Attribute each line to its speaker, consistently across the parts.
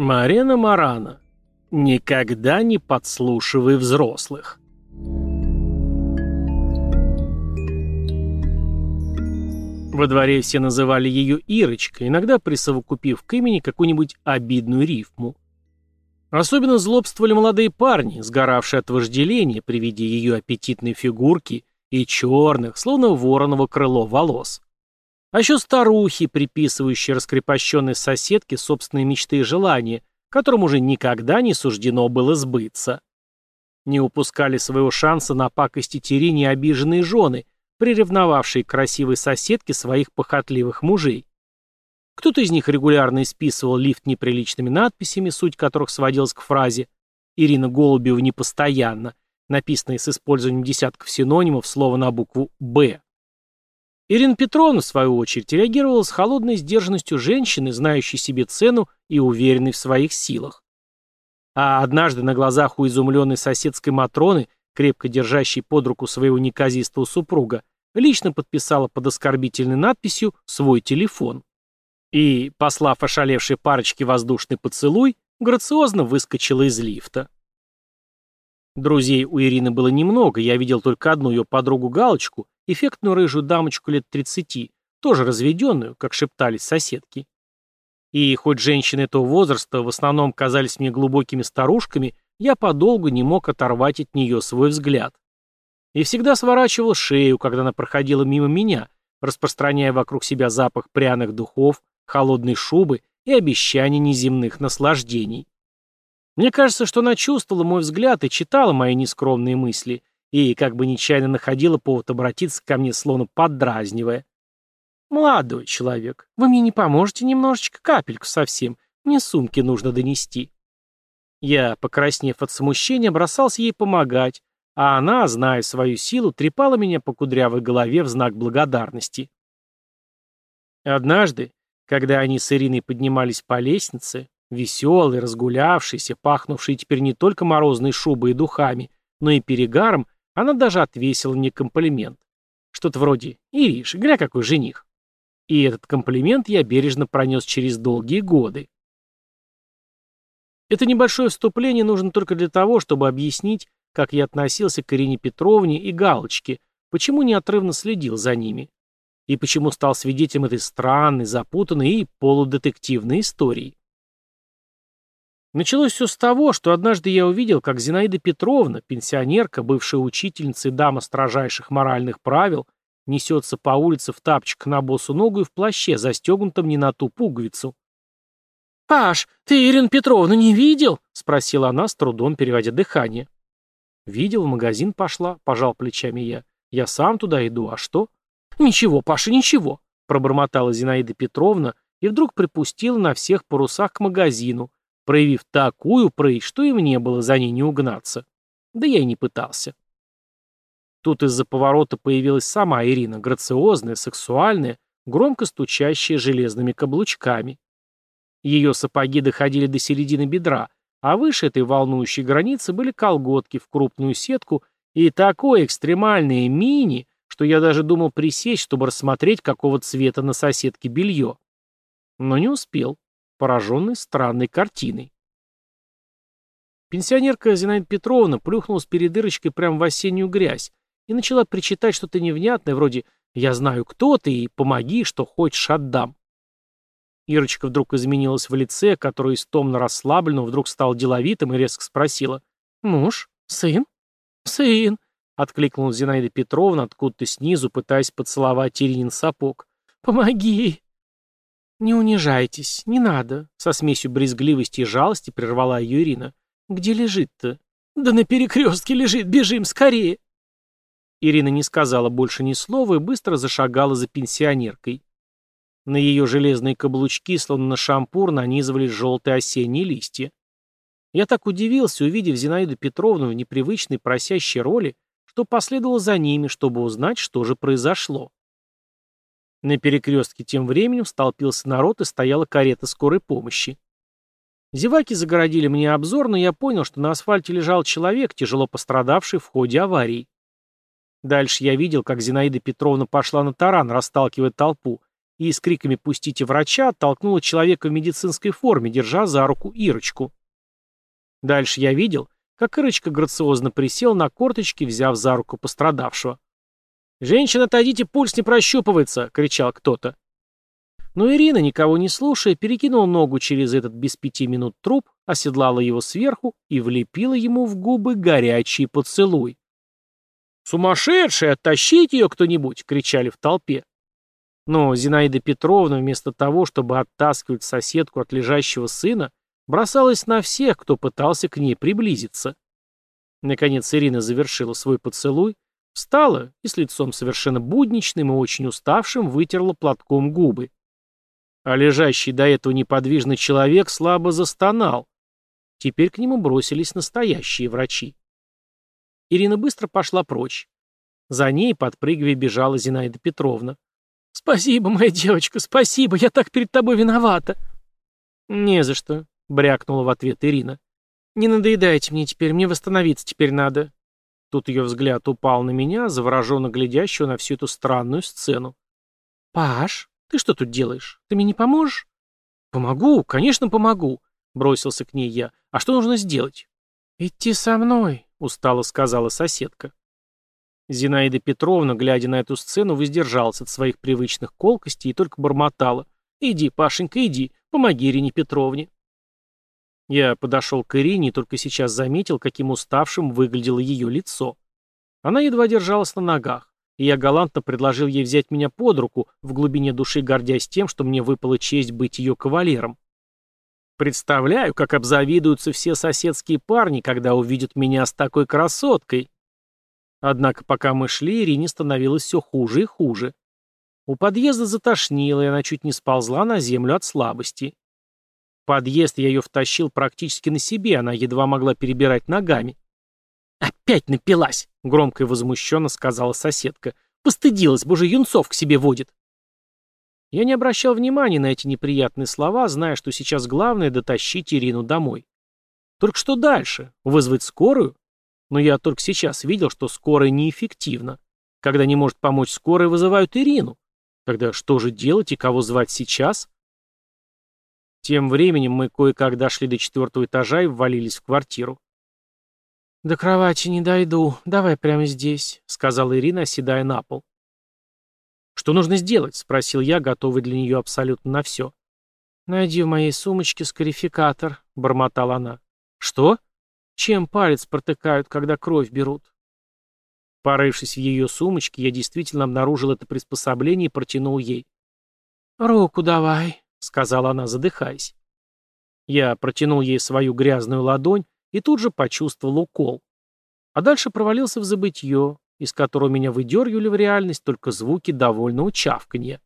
Speaker 1: Марена Марана. Никогда не подслушивай взрослых. Во дворе все называли ее Ирочкой, иногда присовокупив к имени какую-нибудь обидную рифму. Особенно злобствовали молодые парни, сгоравшие от вожделения при виде ее аппетитной фигурки и черных, словно вороново крыло волос. А еще старухи, приписывающие раскрепощенной соседке собственные мечты и желания, которым уже никогда не суждено было сбыться. Не упускали своего шанса на пакости Терине обиженные жены, приревновавшие красивой соседке своих похотливых мужей. Кто-то из них регулярно исписывал лифт неприличными надписями, суть которых сводилась к фразе «Ирина Голубева непостоянно», написанной с использованием десятков синонимов слова на букву «Б». Ирина Петровна, в свою очередь, реагировала с холодной сдержанностью женщины, знающей себе цену и уверенной в своих силах. А однажды на глазах у изумленной соседской Матроны, крепко держащей под руку своего неказистого супруга, лично подписала под оскорбительной надписью свой телефон. И, послав ошалевшей парочке воздушный поцелуй, грациозно выскочила из лифта. Друзей у Ирины было немного, я видел только одну ее подругу Галочку, эффектную рыжую дамочку лет 30, тоже разведенную, как шептались соседки. И хоть женщины этого возраста в основном казались мне глубокими старушками, я подолгу не мог оторвать от нее свой взгляд. И всегда сворачивал шею, когда она проходила мимо меня, распространяя вокруг себя запах пряных духов, холодной шубы и обещаний неземных наслаждений. Мне кажется, что она чувствовала мой взгляд и читала мои нескромные мысли, и как бы нечаянно находила повод обратиться ко мне, словно поддразнивая. «Молодой человек, вы мне не поможете немножечко, капельку совсем, мне сумки нужно донести». Я, покраснев от смущения, бросался ей помогать, а она, зная свою силу, трепала меня по кудрявой голове в знак благодарности. Однажды, когда они с Ириной поднимались по лестнице, веселые, разгулявшиеся, пахнувшие теперь не только морозной шубой и духами, но и перегаром, она даже отвесила мне комплимент. Что-то вроде «Ириш, гля какой жених». И этот комплимент я бережно пронес через долгие годы. Это небольшое вступление нужно только для того, чтобы объяснить, как я относился к Ирине Петровне и Галочке, почему неотрывно следил за ними, и почему стал свидетелем этой странной, запутанной и полудетективной истории. Началось все с того, что однажды я увидел, как Зинаида Петровна, пенсионерка, бывшая учительница и дама строжайших моральных правил, несется по улице в тапчик на босу ногу и в плаще, застегнутом не на ту пуговицу. «Паш, ты Ирину Петровну не видел?» — спросила она, с трудом переводя дыхание. «Видел, в магазин пошла», — пожал плечами я. «Я сам туда иду, а что?» «Ничего, Паша, ничего», — пробормотала Зинаида Петровна и вдруг припустила на всех парусах к магазину, проявив такую прыть, что и мне было за ней не угнаться. Да я и не пытался. Тут из-за поворота появилась сама Ирина, грациозная, сексуальная, громко стучащая железными каблучками. Ее сапоги доходили до середины бедра, а выше этой волнующей границы были колготки в крупную сетку и такое экстремальное мини, что я даже думал присесть, чтобы рассмотреть, какого цвета на соседке белье. Но не успел пораженный странной картиной. Пенсионерка Зинаида Петровна плюхнулась перед дырочкой прямо в осеннюю грязь и начала причитать что-то невнятное, вроде «Я знаю, кто ты, и помоги, что хочешь, отдам». Ирочка вдруг изменилась в лице, которое истомно расслабленно вдруг стал деловитым и резко спросила «Муж? Сын?» «Сын!» — откликнула Зинаида Петровна откуда-то снизу, пытаясь поцеловать Иринин сапог. «Помоги!» «Не унижайтесь, не надо», — со смесью брезгливости и жалости прервала ее Ирина. «Где лежит-то?» «Да на перекрестке лежит, бежим, скорее!» Ирина не сказала больше ни слова и быстро зашагала за пенсионеркой. На ее железные каблучки, словно на шампур, нанизывались желтые осенние листья. Я так удивился, увидев Зинаиду Петровну в непривычной просящей роли, что последовал за ними, чтобы узнать, что же произошло. На перекрестке тем временем столпился народ и стояла карета скорой помощи. Зеваки загородили мне обзор, но я понял, что на асфальте лежал человек, тяжело пострадавший в ходе аварии. Дальше я видел, как Зинаида Петровна пошла на таран, расталкивая толпу, и с криками «Пустите врача!» оттолкнула человека в медицинской форме, держа за руку Ирочку. Дальше я видел, как Ирочка грациозно присел на корточки, взяв за руку пострадавшего. «Женщина, отойдите, пульс не прощупывается!» — кричал кто-то. Но Ирина, никого не слушая, перекинула ногу через этот без пяти минут труп, оседлала его сверху и влепила ему в губы горячий поцелуй. «Сумасшедшая! Оттащите ее кто-нибудь!» — кричали в толпе. Но Зинаида Петровна, вместо того, чтобы оттаскивать соседку от лежащего сына, бросалась на всех, кто пытался к ней приблизиться. Наконец Ирина завершила свой поцелуй, встала и с лицом совершенно будничным и очень уставшим вытерла платком губы. А лежащий до этого неподвижный человек слабо застонал. Теперь к нему бросились настоящие врачи. Ирина быстро пошла прочь. За ней, подпрыгивая, бежала Зинаида Петровна. «Спасибо, моя девочка, спасибо, я так перед тобой виновата». «Не за что», — брякнула в ответ Ирина. «Не надоедайте мне теперь, мне восстановиться теперь надо». Тут ее взгляд упал на меня, завороженно глядящего на всю эту странную сцену. «Паш, ты что тут делаешь? Ты мне не поможешь?» «Помогу, конечно, помогу», — бросился к ней я. «А что нужно сделать?» «Идти со мной», — устало сказала соседка. Зинаида Петровна, глядя на эту сцену, воздержалась от своих привычных колкостей и только бормотала. «Иди, Пашенька, иди, помоги Ирине Петровне». Я подошел к Ирине и только сейчас заметил, каким уставшим выглядело ее лицо. Она едва держалась на ногах, и я галантно предложил ей взять меня под руку, в глубине души гордясь тем, что мне выпала честь быть ее кавалером. Представляю, как обзавидуются все соседские парни, когда увидят меня с такой красоткой. Однако пока мы шли, Ирине становилось все хуже и хуже. У подъезда затошнило, и она чуть не сползла на землю от слабости. Подъезд я ее втащил практически на себе, она едва могла перебирать ногами. «Опять напилась!» — громко и возмущенно сказала соседка. «Постыдилась, боже, юнцов к себе водит!» Я не обращал внимания на эти неприятные слова, зная, что сейчас главное — дотащить Ирину домой. Только что дальше? Вызвать скорую? Но я только сейчас видел, что скорая неэффективна. Когда не может помочь скорая, вызывают Ирину. Тогда что же делать и кого звать сейчас? Тем временем мы кое-как дошли до четвертого этажа и ввалились в квартиру. «До кровати не дойду. Давай прямо здесь», — сказала Ирина, оседая на пол. «Что нужно сделать?» — спросил я, готовый для нее абсолютно на все. «Найди в моей сумочке скарификатор», — бормотала она. «Что?» Чем палец протыкают, когда кровь берут? Порывшись в ее сумочке, я действительно обнаружил это приспособление и протянул ей. «Руку давай», — сказала она, задыхаясь. Я протянул ей свою грязную ладонь и тут же почувствовал укол. А дальше провалился в забытье, из которого меня выдергивали в реальность только звуки довольного чавканья.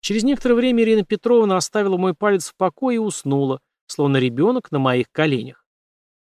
Speaker 1: Через некоторое время Ирина Петровна оставила мой палец в покое и уснула, словно ребенок на моих коленях.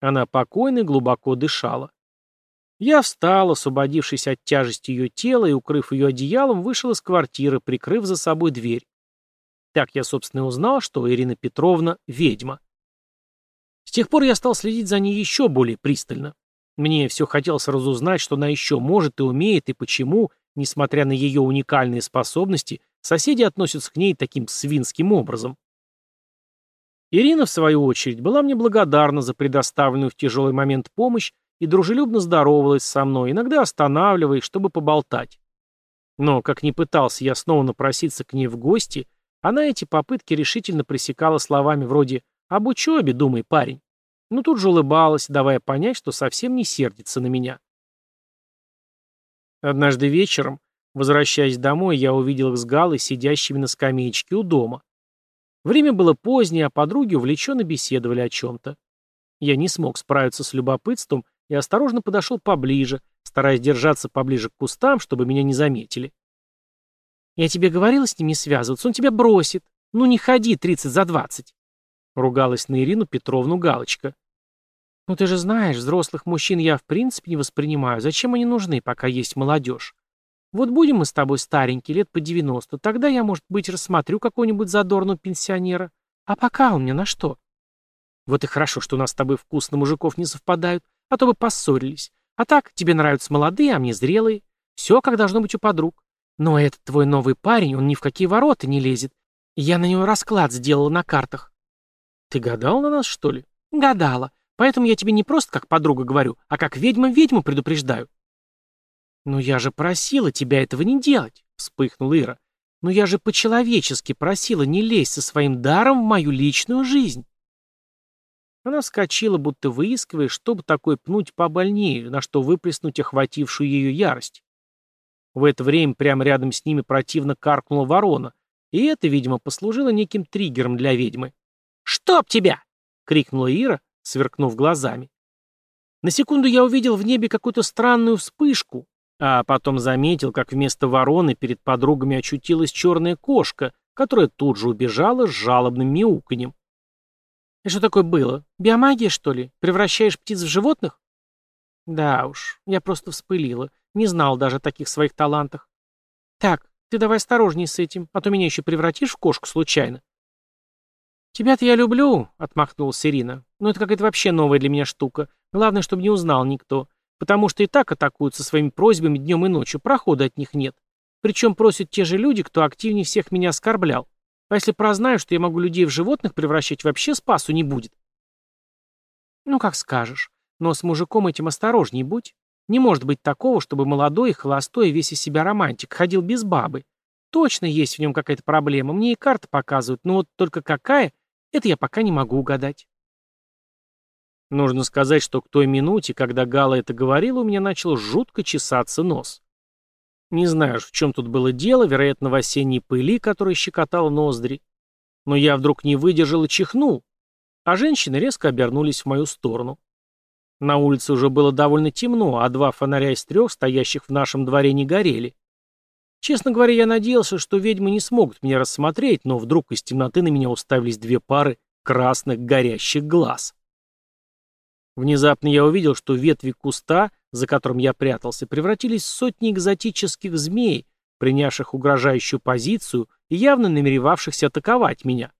Speaker 1: Она покойно и глубоко дышала. Я встал, освободившись от тяжести ее тела и, укрыв ее одеялом, вышел из квартиры, прикрыв за собой дверь. Так я, собственно, узнал, что Ирина Петровна — ведьма. С тех пор я стал следить за ней еще более пристально. Мне все хотелось разузнать, что она еще может и умеет, и почему, несмотря на ее уникальные способности, соседи относятся к ней таким свинским образом. Ирина, в свою очередь, была мне благодарна за предоставленную в тяжелый момент помощь и дружелюбно здоровалась со мной, иногда останавливаясь, чтобы поболтать. Но, как ни пытался я снова напроситься к ней в гости, она эти попытки решительно пресекала словами вроде «об учебе, думай, парень». Но тут же улыбалась, давая понять, что совсем не сердится на меня. Однажды вечером, возвращаясь домой, я увидел их с Галой, сидящими на скамеечке у дома. Время было позднее, а подруги увлеченно беседовали о чем-то. Я не смог справиться с любопытством и осторожно подошел поближе, стараясь держаться поближе к кустам, чтобы меня не заметили. «Я тебе говорила с ним не связываться, он тебя бросит. Ну не ходи тридцать за двадцать», — ругалась на Ирину Петровну Галочка. «Ну ты же знаешь, взрослых мужчин я в принципе не воспринимаю. Зачем они нужны, пока есть молодежь? Вот будем мы с тобой старенькие, лет по 90, тогда я, может быть, рассмотрю какого-нибудь задорного пенсионера. А пока он мне на что? Вот и хорошо, что у нас с тобой вкусно мужиков не совпадают, а то бы поссорились. А так, тебе нравятся молодые, а мне зрелые. Все, как должно быть у подруг.
Speaker 2: Но этот твой новый парень, он ни в какие ворота не лезет. Я на него расклад сделала на картах.
Speaker 1: Ты гадал на нас, что ли?
Speaker 2: Гадала. Поэтому я тебе не просто как подруга говорю, а как ведьма ведьму предупреждаю. «Но я же просила тебя этого не делать», — вспыхнула Ира. «Но я же по-человечески просила не лезть со своим даром в мою личную жизнь».
Speaker 1: Она вскочила, будто выискивая, чтобы такой пнуть побольнее, на что выплеснуть охватившую ее ярость. В это время прямо рядом с ними противно каркнула ворона, и это, видимо, послужило неким триггером для ведьмы.
Speaker 2: «Чтоб тебя!» — крикнула
Speaker 1: Ира, сверкнув глазами. На секунду я увидел в небе какую-то странную вспышку, а потом заметил, как вместо вороны перед подругами очутилась черная кошка, которая тут же убежала с жалобным мяуканьем.
Speaker 2: «И что такое было? Биомагия, что ли? Превращаешь птиц в животных?»
Speaker 1: «Да уж, я просто вспылила. Не знал даже о таких своих талантах.
Speaker 2: Так, ты давай осторожней с этим, а то меня еще превратишь в кошку случайно».
Speaker 1: «Тебя-то я люблю», — отмахнулась Ирина. «Но это какая-то вообще новая для меня штука. Главное, чтобы не узнал никто. Потому что и так атакуют со своими просьбами днем и ночью, прохода от них нет. Причем просят те же люди, кто активнее всех меня оскорблял. А если прознаю, что я могу людей в животных превращать, вообще спасу не будет.
Speaker 2: Ну, как скажешь. Но с мужиком этим осторожней будь. Не может быть такого, чтобы молодой холостой весь из себя романтик ходил без бабы. Точно есть в нем какая-то проблема. Мне и карты показывают, но вот только какая, это я пока не могу угадать.
Speaker 1: Нужно сказать, что к той минуте, когда Гала это говорила, у меня начал жутко чесаться нос. Не знаю, в чем тут было дело, вероятно, в осенней пыли, которая щекотала ноздри. Но я вдруг не выдержал и чихнул, а женщины резко обернулись в мою сторону. На улице уже было довольно темно, а два фонаря из трех, стоящих в нашем дворе, не горели. Честно говоря, я надеялся, что ведьмы не смогут меня рассмотреть, но вдруг из темноты на меня уставились две пары красных горящих глаз. Внезапно я увидел, что ветви куста, за которым я прятался, превратились в сотни экзотических змей, принявших угрожающую позицию и явно намеревавшихся атаковать меня.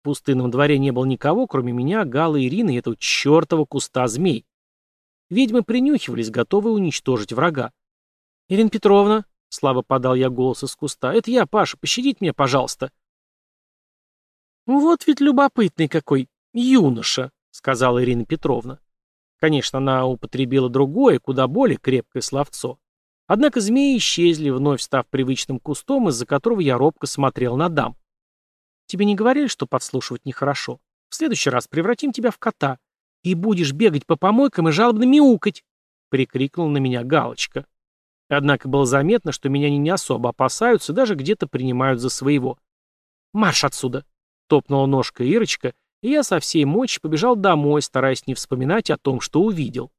Speaker 1: В пустынном дворе не было никого, кроме меня, Галы, Ирины и этого чертова куста змей. Ведьмы принюхивались, готовые уничтожить врага. «Ирина Петровна», — слабо подал я голос из куста, — «это я, Паша, пощадите меня, пожалуйста». «Вот ведь любопытный какой юноша», сказала Ирина Петровна. Конечно, она употребила другое, куда более крепкое словцо. Однако змеи исчезли, вновь став привычным кустом, из-за которого я робко смотрел на дам. Тебе не говорили, что подслушивать нехорошо? В следующий раз превратим тебя в кота. И будешь бегать по помойкам и жалобно мяукать, — прикрикнул на меня Галочка. Однако было заметно, что меня они не особо опасаются, даже где-то принимают за своего. «Марш отсюда!» — топнула ножка Ирочка, и я со всей мочи побежал домой, стараясь не вспоминать о том, что увидел.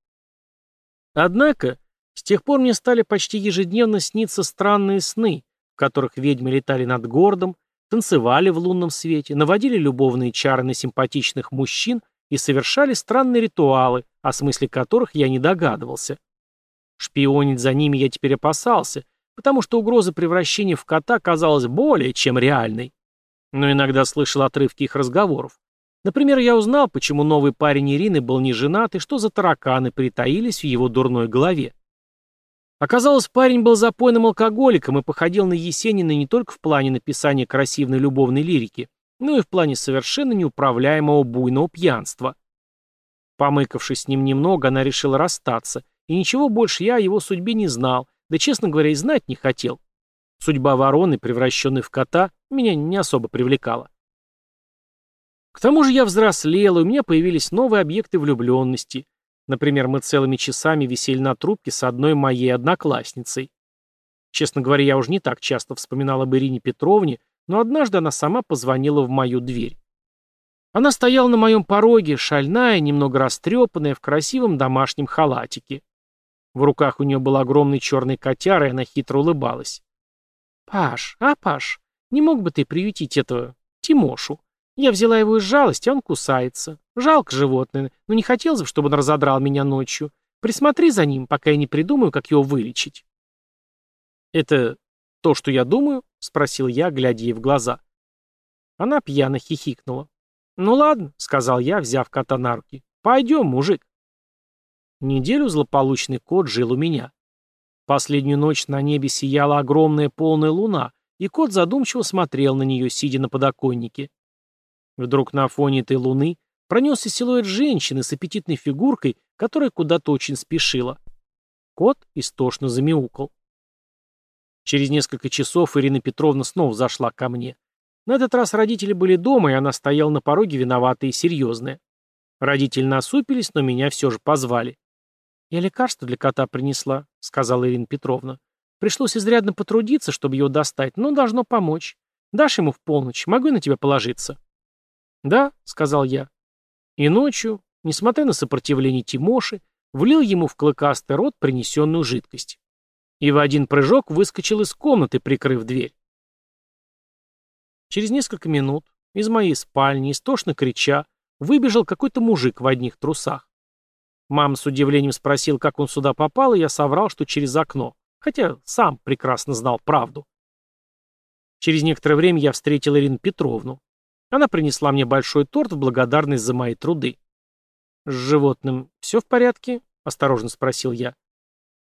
Speaker 1: Однако, с тех пор мне стали почти ежедневно сниться странные сны, в которых ведьмы летали над городом, танцевали в лунном свете, наводили любовные чары на симпатичных мужчин и совершали странные ритуалы, о смысле которых я не догадывался. Шпионить за ними я теперь опасался, потому что угроза превращения в кота казалась более чем реальной. Но иногда слышал отрывки их разговоров. Например, я узнал, почему новый парень Ирины был не женат и что за тараканы притаились в его дурной голове. Оказалось, парень был запойным алкоголиком и походил на Есенина не только в плане написания красивой любовной лирики, но и в плане совершенно неуправляемого буйного пьянства. Помыкавшись с ним немного, она решила расстаться, и ничего больше я о его судьбе не знал, да, честно говоря, и знать не хотел. Судьба вороны, превращенной в кота, меня не особо привлекала. К тому же я взрослел, и у меня появились новые объекты влюбленности. Например, мы целыми часами висели на трубке с одной моей одноклассницей. Честно говоря, я уже не так часто вспоминал об Ирине Петровне, но однажды она сама позвонила в мою дверь. Она стояла на моем пороге, шальная, немного растрепанная, в красивом домашнем халатике. В руках у нее был огромный черный котяр, и она хитро улыбалась. «Паш, а, Паш, не мог бы ты приютить этого Тимошу? Я взяла его из жалости, он кусается. Жалко животное, но не хотелось бы, чтобы он разодрал меня ночью. Присмотри за ним, пока я не придумаю, как его вылечить. «Это то, что я думаю?» — спросил я, глядя ей в глаза. Она пьяно хихикнула. «Ну ладно», — сказал я, взяв кота на руки. «Пойдем, мужик». Неделю злополучный кот жил у меня. последнюю ночь на небе сияла огромная полная луна, и кот задумчиво смотрел на нее, сидя на подоконнике. Вдруг на фоне этой луны пронесся силуэт женщины с аппетитной фигуркой, которая куда-то очень спешила. Кот истошно замяукал. Через несколько часов Ирина Петровна снова зашла ко мне. На этот раз родители были дома, и она стояла на пороге виноватая и серьезная. Родители насупились, но меня все же позвали. «Я лекарство для кота принесла», — сказала Ирина Петровна. «Пришлось изрядно потрудиться, чтобы его достать, но должно помочь. Дашь ему в полночь, могу на тебя положиться?» «Да», — сказал я. И ночью, несмотря на сопротивление Тимоши, влил ему в клыкастый рот принесенную жидкость. И в один прыжок выскочил из комнаты, прикрыв дверь. Через несколько минут из моей спальни, истошно крича, выбежал какой-то мужик в одних трусах. Мама с удивлением спросил, как он сюда попал, и я соврал, что через окно, хотя сам прекрасно знал правду. Через некоторое время я встретил Ирину Петровну. Она принесла мне большой торт в благодарность за мои труды. «С животным все в порядке?» — осторожно спросил я.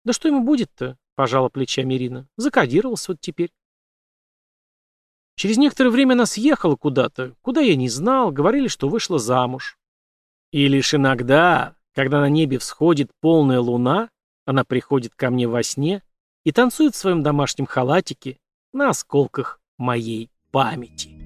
Speaker 1: «Да что ему будет-то?» — пожала плечами Ирина. «Закодировался вот теперь». Через некоторое время она съехала куда-то, куда я не знал, говорили, что вышла замуж. И лишь иногда, когда на небе всходит полная луна, она приходит ко мне во сне и танцует в своем домашнем халатике на осколках моей памяти.